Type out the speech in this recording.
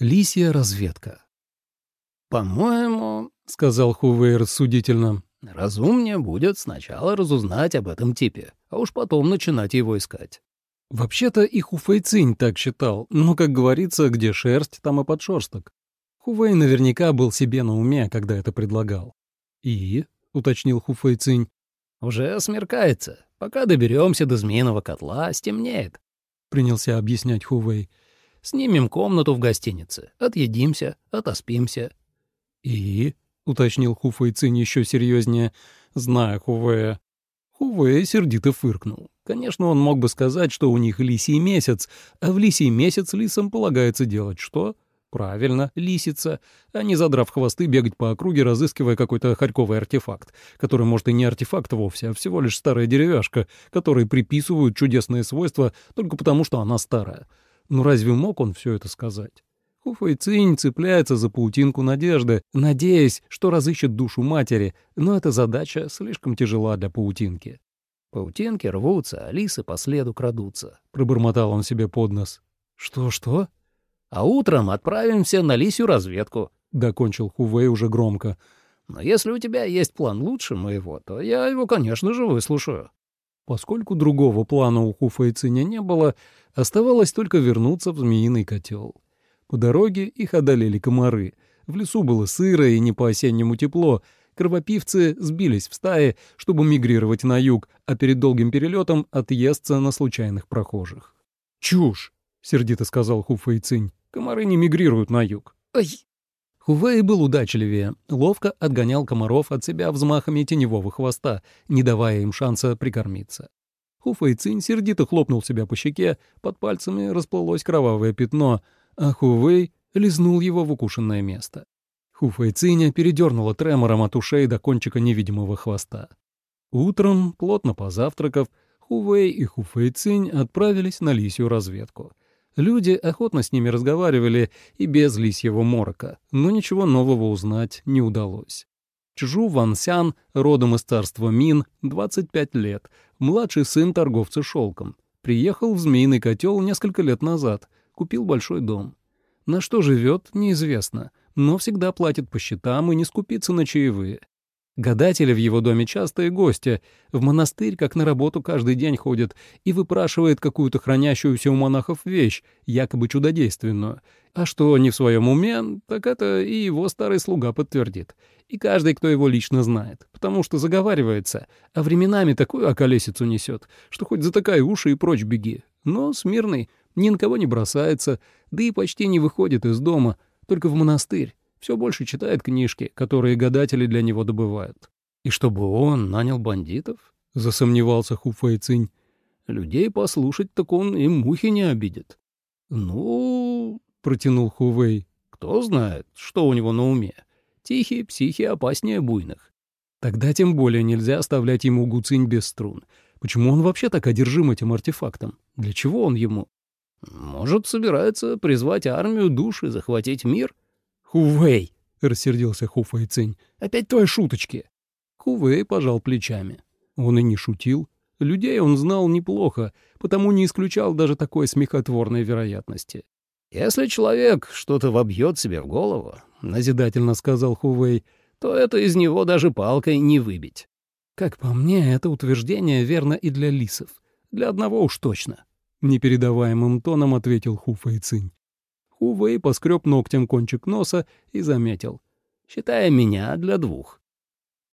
Лисья разведка. «По-моему, — сказал Хувей рассудительно, — разумнее будет сначала разузнать об этом типе, а уж потом начинать его искать». Вообще-то и Хуфэй Цинь так считал, но, как говорится, где шерсть, там и подшерсток. Хувей наверняка был себе на уме, когда это предлагал. «И?» — уточнил Хуфэй Цинь. «Уже смеркается. Пока доберемся до змеиного котла, стемнеет», — принялся объяснять Хувей. «Снимем комнату в гостинице, отъедимся, отоспимся». «И?» — уточнил Хуфэй Цинь еще серьезнее, зная Хувея. Хувей сердито фыркнул. Конечно, он мог бы сказать, что у них лисий месяц, а в лисий месяц лисам полагается делать что? Правильно, лисица, а не задрав хвосты бегать по округе, разыскивая какой-то харьковый артефакт, который, может, и не артефакт вовсе, а всего лишь старая деревяшка, которой приписывают чудесные свойства только потому, что она старая. Ну разве мог он все это сказать? Хуфэйцинь цепляется за паутинку надежды, надеясь, что разыщет душу матери, но эта задача слишком тяжела для паутинки. «Паутинки рвутся, а лисы по следу крадутся», — пробормотал он себе под нос. «Что-что?» А утром отправимся на лисью разведку», — докончил Хувей уже громко. «Но если у тебя есть план лучше моего, то я его, конечно же, выслушаю». Поскольку другого плана у Хуфейциня не было, оставалось только вернуться в змеиный котел. По дороге их одолели комары. В лесу было сыро и не по-осеннему тепло. Кровопивцы сбились в стаи, чтобы мигрировать на юг, а перед долгим перелетом отъесться на случайных прохожих. «Чушь!» — сердито сказал Хуфейцинь. Комары не мигрируют на юг. Ай! Хувей был удачливее, ловко отгонял комаров от себя взмахами теневого хвоста, не давая им шанса прикормиться. Хуфэй Цинь сердито хлопнул себя по щеке, под пальцами расплылось кровавое пятно, а Хувей лизнул его в укушенное место. Хуфэй Циня передернула тремором от ушей до кончика невидимого хвоста. Утром, плотно позавтракав, Хувей и Хуфэй Цинь отправились на лисью разведку — Люди охотно с ними разговаривали и без лисьего морока, но ничего нового узнать не удалось. Чжу Вансян, родом из царства Мин, 25 лет, младший сын торговца шелком. Приехал в Змеиный котел несколько лет назад, купил большой дом. На что живет, неизвестно, но всегда платит по счетам и не скупится на чаевые. Гадатели в его доме частые гости, в монастырь как на работу каждый день ходят и выпрашивает какую-то хранящуюся у монахов вещь, якобы чудодейственную. А что не в своем уме, так это и его старый слуга подтвердит. И каждый, кто его лично знает, потому что заговаривается, а временами такую околесицу несет, что хоть затыкай уши и прочь беги. Но смирный, ни на кого не бросается, да и почти не выходит из дома, только в монастырь все больше читает книжки, которые гадатели для него добывают. И чтобы он нанял бандитов? Засомневался Хуфэй Цинь. Людей послушать, так он и мухи не обидит. Ну, протянул Хувей, кто знает, что у него на уме. Тихие психи опаснее буйных. Тогда тем более нельзя оставлять ему гуцинь без струн. Почему он вообще так одержим этим артефактом? Для чего он ему? Может, собирается призвать армию душ и захватить мир? «Хувей!» — рассердился Хуфэй Цинь. «Опять твои шуточки!» Хувей пожал плечами. Он и не шутил. Людей он знал неплохо, потому не исключал даже такой смехотворной вероятности. «Если человек что-то вобьет себе в голову, — назидательно сказал Хувей, — то это из него даже палкой не выбить. Как по мне, это утверждение верно и для лисов. Для одного уж точно. Непередаваемым тоном ответил Хуфэй Цинь. Увэй поскреб ногтем кончик носа и заметил. «Считая меня для двух».